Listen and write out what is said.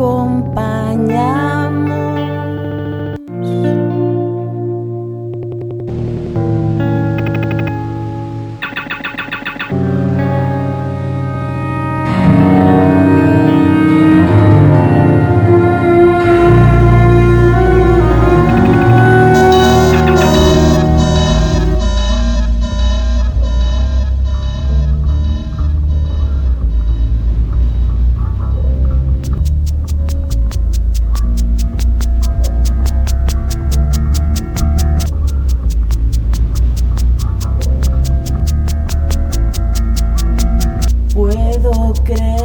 que creer